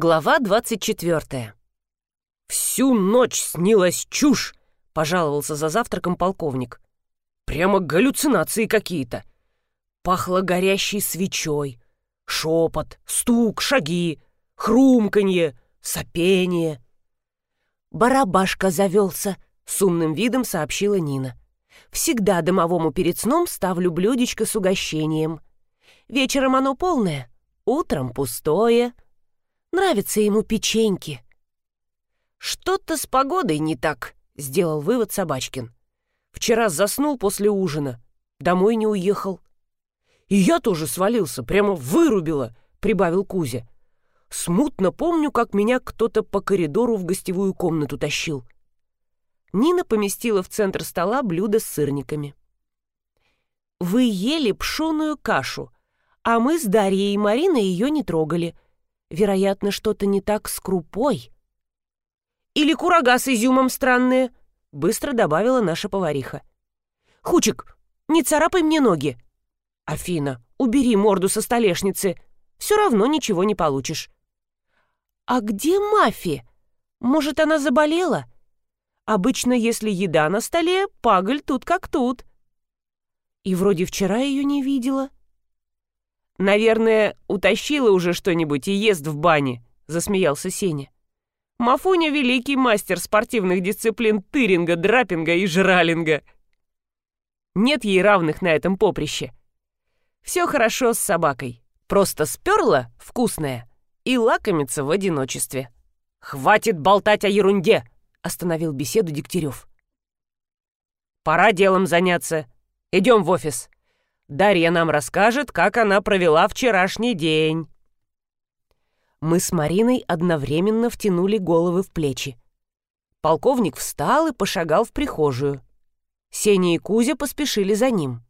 Глава 24. «Всю ночь снилась чушь!» — пожаловался за завтраком полковник. «Прямо галлюцинации какие-то. Пахло горящей свечой. Шепот, стук, шаги, хрумканье, сопение». «Барабашка завелся», — с умным видом сообщила Нина. «Всегда домовому перед сном ставлю блюдечко с угощением. Вечером оно полное, утром пустое». Нравятся ему печеньки». «Что-то с погодой не так», — сделал вывод Собачкин. «Вчера заснул после ужина, домой не уехал». «И я тоже свалился, прямо вырубило», — прибавил Кузя. «Смутно помню, как меня кто-то по коридору в гостевую комнату тащил». Нина поместила в центр стола блюдо с сырниками. «Вы ели пшеную кашу, а мы с Дарьей и Мариной ее не трогали», Вероятно, что-то не так с крупой. «Или курага с изюмом странные», — быстро добавила наша повариха. «Хучик, не царапай мне ноги». «Афина, убери морду со столешницы. Все равно ничего не получишь». «А где Мафи? Может, она заболела? Обычно, если еда на столе, паголь тут как тут». И вроде вчера ее не видела. «Наверное, утащила уже что-нибудь и ест в бане», — засмеялся Сеня. «Мафуня — великий мастер спортивных дисциплин тыринга, драпинга и жралинга. Нет ей равных на этом поприще. Все хорошо с собакой. Просто сперла вкусное и лакомится в одиночестве. «Хватит болтать о ерунде!» — остановил беседу Дегтярев. «Пора делом заняться. Идем в офис». Дарья нам расскажет, как она провела вчерашний день». Мы с Мариной одновременно втянули головы в плечи. Полковник встал и пошагал в прихожую. Сеня и Кузя поспешили за ним.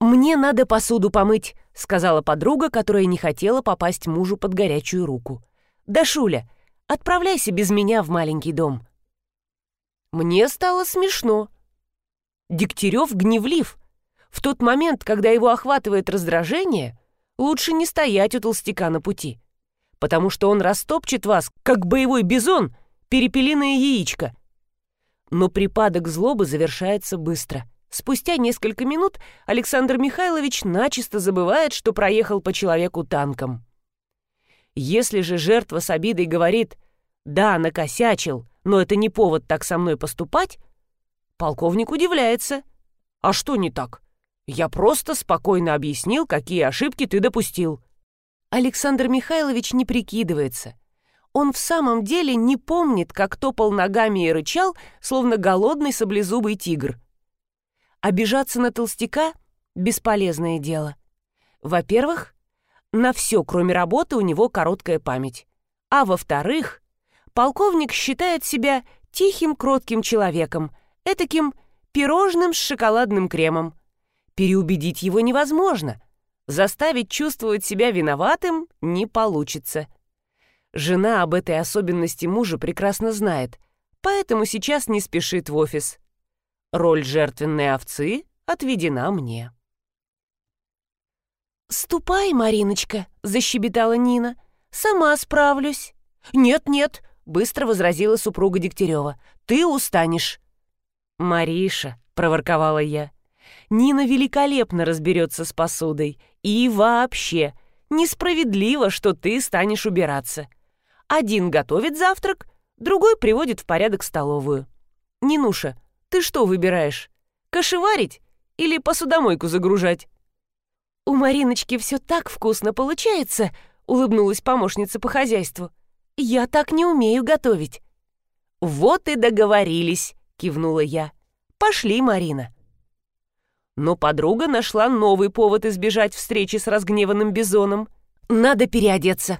«Мне надо посуду помыть», — сказала подруга, которая не хотела попасть мужу под горячую руку. «Да, Шуля, отправляйся без меня в маленький дом». Мне стало смешно. Дегтярев гневлив, в тот момент, когда его охватывает раздражение, лучше не стоять у толстяка на пути, потому что он растопчет вас, как боевой бизон, перепелиное яичко. Но припадок злобы завершается быстро. Спустя несколько минут Александр Михайлович начисто забывает, что проехал по человеку танком. Если же жертва с обидой говорит «да, накосячил, но это не повод так со мной поступать», полковник удивляется. «А что не так?» Я просто спокойно объяснил, какие ошибки ты допустил». Александр Михайлович не прикидывается. Он в самом деле не помнит, как топал ногами и рычал, словно голодный саблезубый тигр. Обижаться на толстяка — бесполезное дело. Во-первых, на все, кроме работы, у него короткая память. А во-вторых, полковник считает себя тихим, кротким человеком, этаким пирожным с шоколадным кремом. Переубедить его невозможно. Заставить чувствовать себя виноватым не получится. Жена об этой особенности мужа прекрасно знает, поэтому сейчас не спешит в офис. Роль жертвенной овцы отведена мне. «Ступай, Мариночка», — защебетала Нина. «Сама справлюсь». «Нет-нет», — быстро возразила супруга Дегтярева. «Ты устанешь». «Мариша», — проворковала я, Нина великолепно разберется с посудой. И вообще, несправедливо, что ты станешь убираться. Один готовит завтрак, другой приводит в порядок столовую. Нинуша, ты что выбираешь? Кошеварить или посудомойку загружать? У Мариночки все так вкусно получается, улыбнулась помощница по хозяйству. Я так не умею готовить. Вот и договорились, кивнула я. Пошли, Марина. Но подруга нашла новый повод избежать встречи с разгневанным бизоном. «Надо переодеться.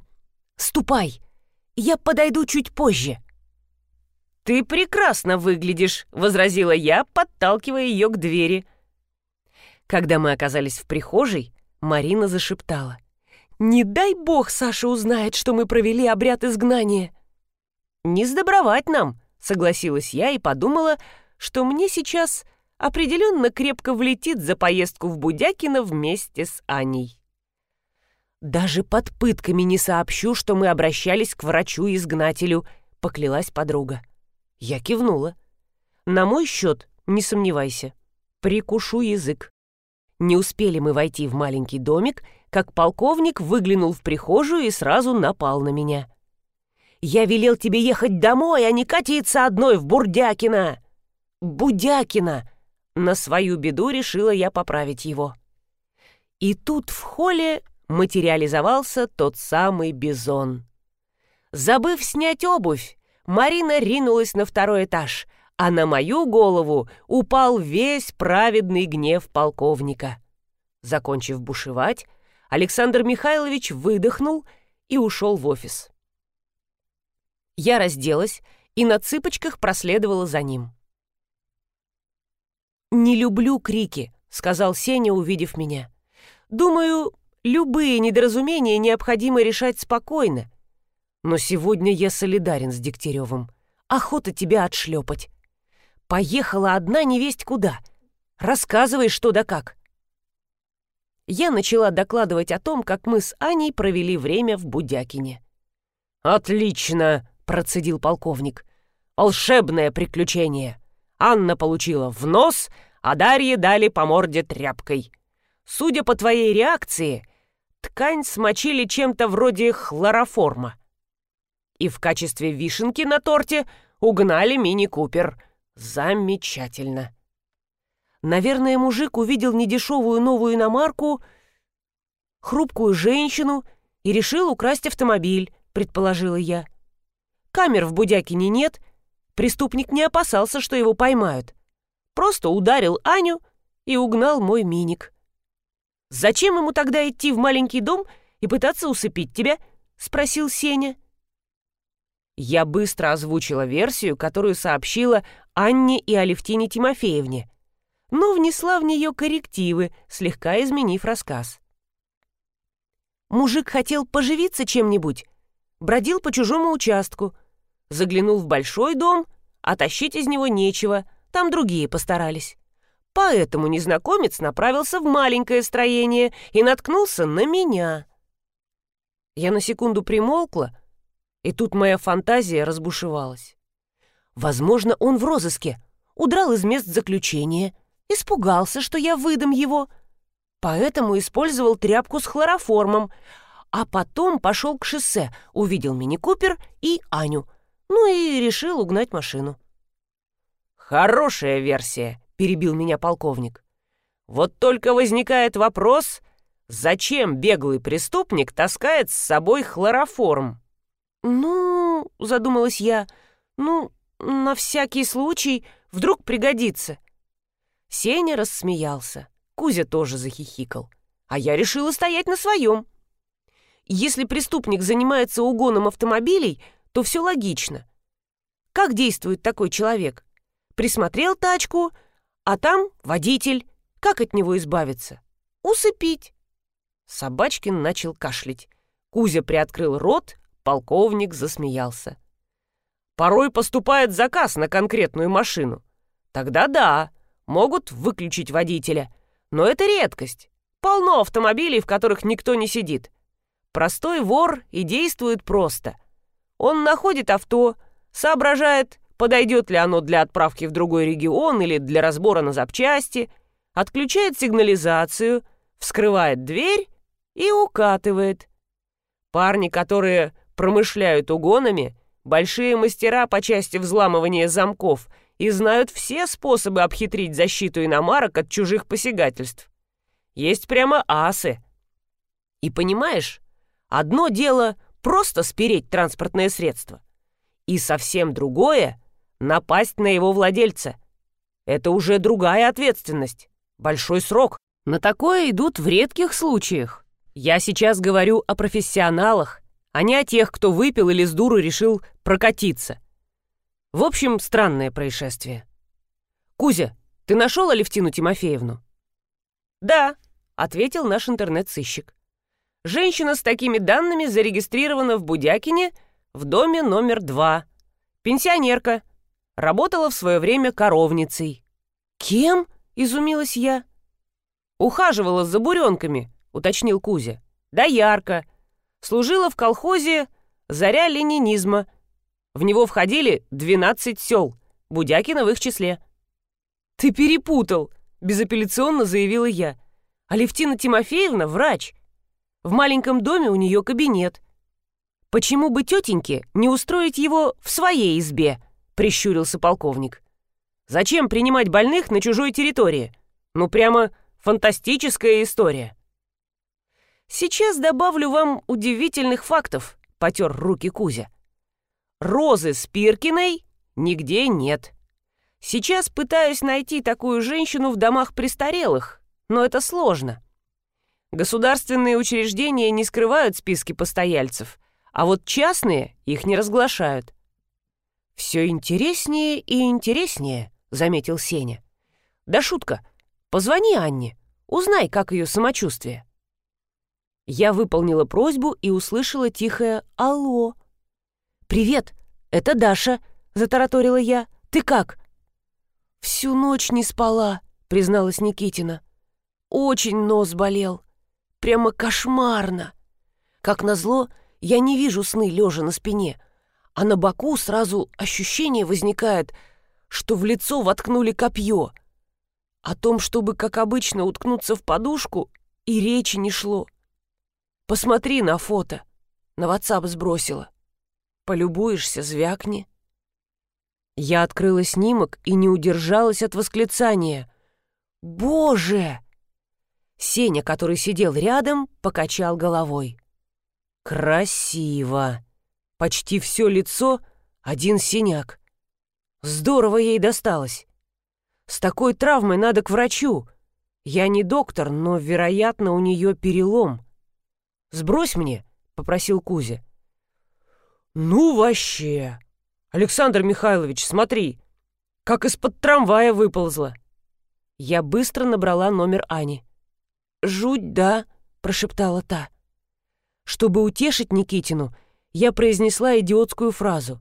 Ступай. Я подойду чуть позже». «Ты прекрасно выглядишь», — возразила я, подталкивая ее к двери. Когда мы оказались в прихожей, Марина зашептала. «Не дай бог Саша узнает, что мы провели обряд изгнания». «Не сдобровать нам», — согласилась я и подумала, что мне сейчас определенно крепко влетит за поездку в Будякино вместе с Аней. «Даже под пытками не сообщу, что мы обращались к врачу-изгнателю», — поклялась подруга. Я кивнула. «На мой счет, не сомневайся. Прикушу язык». Не успели мы войти в маленький домик, как полковник выглянул в прихожую и сразу напал на меня. «Я велел тебе ехать домой, а не катиться одной в Бурдякино!» «Будякино!» На свою беду решила я поправить его. И тут в холле материализовался тот самый бизон. Забыв снять обувь, Марина ринулась на второй этаж, а на мою голову упал весь праведный гнев полковника. Закончив бушевать, Александр Михайлович выдохнул и ушел в офис. Я разделась и на цыпочках проследовала за ним. «Не люблю крики», — сказал Сеня, увидев меня. «Думаю, Любые недоразумения необходимо решать спокойно. Но сегодня я солидарен с Дегтяревым. Охота тебя отшлепать. Поехала одна невесть куда. Рассказывай, что да как. Я начала докладывать о том, как мы с Аней провели время в Будякине. «Отлично!» — процедил полковник. «Волшебное приключение! Анна получила в нос, а Дарье дали по морде тряпкой. Судя по твоей реакции, ткань смочили чем-то вроде хлороформа. И в качестве вишенки на торте угнали мини-купер. Замечательно. Наверное, мужик увидел недешевую новую иномарку, хрупкую женщину и решил украсть автомобиль, предположила я. Камер в Будякине нет, преступник не опасался, что его поймают. Просто ударил Аню и угнал мой миник. «Зачем ему тогда идти в маленький дом и пытаться усыпить тебя?» — спросил Сеня. Я быстро озвучила версию, которую сообщила Анне и Алевтине Тимофеевне, но внесла в нее коррективы, слегка изменив рассказ. Мужик хотел поживиться чем-нибудь, бродил по чужому участку, заглянул в большой дом, а тащить из него нечего, там другие постарались. Поэтому незнакомец направился в маленькое строение и наткнулся на меня. Я на секунду примолкла, и тут моя фантазия разбушевалась. Возможно, он в розыске, удрал из мест заключения, испугался, что я выдам его, поэтому использовал тряпку с хлороформом, а потом пошел к шоссе, увидел мини-купер и Аню, ну и решил угнать машину. «Хорошая версия», перебил меня полковник. Вот только возникает вопрос, зачем беглый преступник таскает с собой хлороформ? Ну, задумалась я, ну, на всякий случай, вдруг пригодится. Сеня рассмеялся. Кузя тоже захихикал. А я решила стоять на своем. Если преступник занимается угоном автомобилей, то все логично. Как действует такой человек? Присмотрел тачку, а там водитель. Как от него избавиться? Усыпить. Собачкин начал кашлять. Кузя приоткрыл рот, полковник засмеялся. Порой поступает заказ на конкретную машину. Тогда да, могут выключить водителя. Но это редкость. Полно автомобилей, в которых никто не сидит. Простой вор и действует просто. Он находит авто, соображает, подойдет ли оно для отправки в другой регион или для разбора на запчасти, отключает сигнализацию, вскрывает дверь и укатывает. Парни, которые промышляют угонами, большие мастера по части взламывания замков и знают все способы обхитрить защиту иномарок от чужих посягательств. Есть прямо асы. И понимаешь, одно дело просто спереть транспортное средство, и совсем другое напасть на его владельца. Это уже другая ответственность, большой срок. На такое идут в редких случаях. Я сейчас говорю о профессионалах, а не о тех, кто выпил или с дуру решил прокатиться. В общем, странное происшествие. «Кузя, ты нашел Алевтину Тимофеевну?» «Да», — ответил наш интернет-сыщик. «Женщина с такими данными зарегистрирована в Будякине в доме номер два. Пенсионерка, Работала в свое время коровницей. «Кем?» — изумилась я. «Ухаживала за буренками», — уточнил Кузя. доярка. Служила в колхозе «Заря ленинизма». В него входили 12 сел, Будякина в их числе. «Ты перепутал», — безапелляционно заявила я. «Алевтина Тимофеевна — врач. В маленьком доме у нее кабинет. Почему бы тетеньке не устроить его в своей избе?» — прищурился полковник. «Зачем принимать больных на чужой территории? Ну, прямо фантастическая история». «Сейчас добавлю вам удивительных фактов», — потер руки Кузя. «Розы Спиркиной нигде нет. Сейчас пытаюсь найти такую женщину в домах престарелых, но это сложно. Государственные учреждения не скрывают списки постояльцев, а вот частные их не разглашают. «Все интереснее и интереснее», — заметил Сеня. «Да шутка. Позвони Анне, узнай, как ее самочувствие». Я выполнила просьбу и услышала тихое «Алло». «Привет, это Даша», — затараторила я. «Ты как?» «Всю ночь не спала», — призналась Никитина. «Очень нос болел. Прямо кошмарно. Как назло, я не вижу сны лежа на спине, а на боку сразу ощущение возникает, что в лицо воткнули копье. О том, чтобы, как обычно, уткнуться в подушку, и речи не шло. Посмотри на фото. На WhatsApp сбросила. Полюбуешься, звякни. Я открыла снимок и не удержалась от восклицания. «Боже!» Сеня, который сидел рядом, покачал головой. «Красиво! Почти все лицо — один синяк. Здорово ей досталось. С такой травмой надо к врачу. Я не доктор, но, вероятно, у нее перелом. Сбрось мне», — попросил Кузя. «Ну вообще!» «Александр Михайлович, смотри, как из-под трамвая выползла!» Я быстро набрала номер Ани. «Жуть, да?» — прошептала та. Чтобы утешить Никитину, я произнесла идиотскую фразу.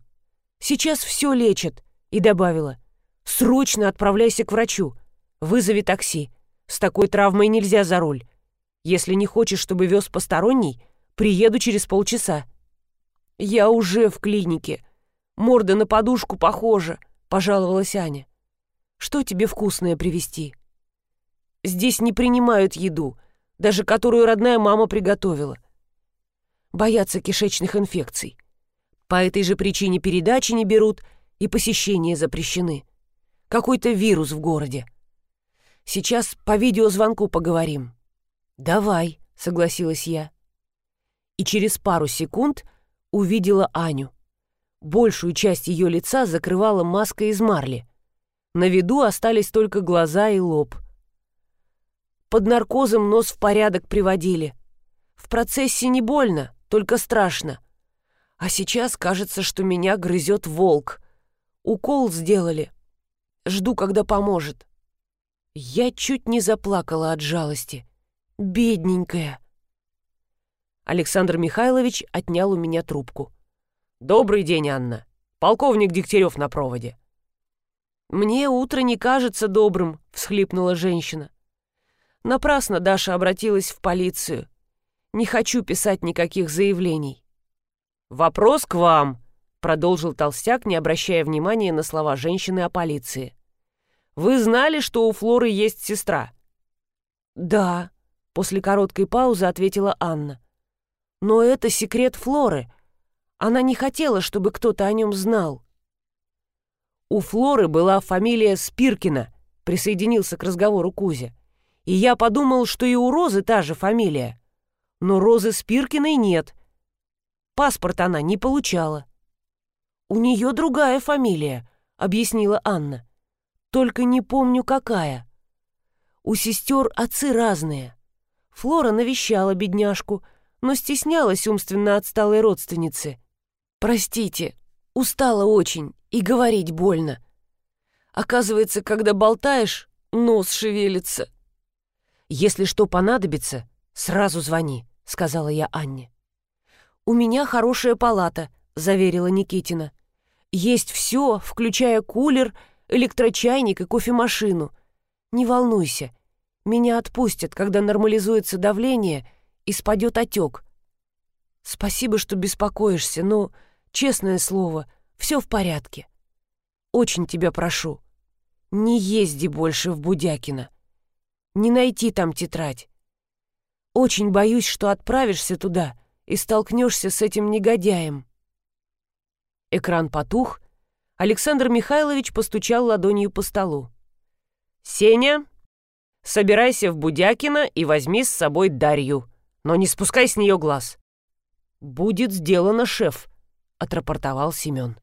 «Сейчас все лечат», и добавила. «Срочно отправляйся к врачу. Вызови такси. С такой травмой нельзя за руль. Если не хочешь, чтобы вез посторонний, приеду через полчаса». «Я уже в клинике», Морда на подушку похожа», — пожаловалась Аня. «Что тебе вкусное привезти?» «Здесь не принимают еду, даже которую родная мама приготовила. Боятся кишечных инфекций. По этой же причине передачи не берут и посещения запрещены. Какой-то вирус в городе. Сейчас по видеозвонку поговорим». «Давай», — согласилась я. И через пару секунд увидела Аню. Большую часть ее лица закрывала маска из марли. На виду остались только глаза и лоб. Под наркозом нос в порядок приводили. В процессе не больно, только страшно. А сейчас кажется, что меня грызет волк. Укол сделали. Жду, когда поможет. Я чуть не заплакала от жалости. Бедненькая. Александр Михайлович отнял у меня трубку. «Добрый день, Анна. Полковник Дегтярев на проводе». «Мне утро не кажется добрым», — всхлипнула женщина. Напрасно Даша обратилась в полицию. «Не хочу писать никаких заявлений». «Вопрос к вам», — продолжил Толстяк, не обращая внимания на слова женщины о полиции. «Вы знали, что у Флоры есть сестра?» «Да», — после короткой паузы ответила Анна. «Но это секрет Флоры. Она не хотела, чтобы кто-то о нем знал. У Флоры была фамилия Спиркина, присоединился к разговору Кузя. И я подумал, что и у Розы та же фамилия. Но Розы Спиркиной нет. Паспорт она не получала. «У нее другая фамилия», — объяснила Анна. «Только не помню, какая. У сестер отцы разные. Флора навещала бедняжку, но стеснялась умственно отсталой родственницы. «Простите, устала очень и говорить больно. Оказывается, когда болтаешь, нос шевелится». «Если что понадобится, сразу звони», — сказала я Анне. «У меня хорошая палата», — заверила Никитина. «Есть все, включая кулер, электрочайник и кофемашину. Не волнуйся, меня отпустят, когда нормализуется давление, и спадет отек. Спасибо, что беспокоишься, но, честное слово, все в порядке. Очень тебя прошу, не езди больше в Будякино. Не найти там тетрадь. Очень боюсь, что отправишься туда и столкнешься с этим негодяем. Экран потух, Александр Михайлович постучал ладонью по столу. «Сеня, собирайся в Будякино и возьми с собой Дарью, но не спускай с нее глаз». «Будет сделано, шеф», — отрапортовал Семен.